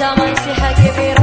تمام سي حكي